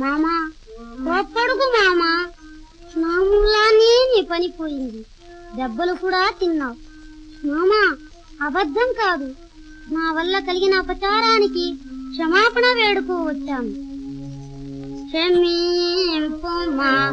మామా కోప్పడుకు మామా. స్నాములానే నీ పని పోయింది. దెబ్బలు కూడా తిన్నావు. మామా అబద్ధం కాదు. నా వల్ల కలిగిన అపచారానికి క్షమాపణ వేడుకో వచ్చాను. క్షమింపు మా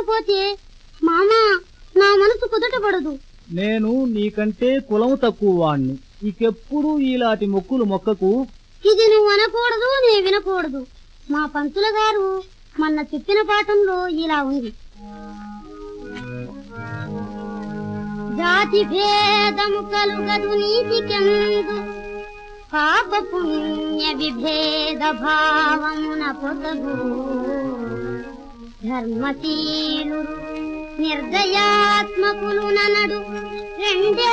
క్షమించాననకపోతే మామా నా మనసు కుదటపడదు. నేను నీకంటే కులము తక్కువ వాణ్ణి ఇకెప్పుడు ఇలాంటి మొక్కులు మొక్కకు ఇది నువ్వు అనకూడదు నే వినకూడదు. మా పంతుల గారు మొన్న చెప్పిన పాఠంలో ఇలా ఉంది. జాతి భేదము కలుగదు నీతికెందు. పాప పుణ్య విభేద భావమున పొసగు ధర్మశీలు నిర్దయాత్మకులు ననడు రెండే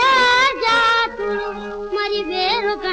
జాతులు మరి వేరొక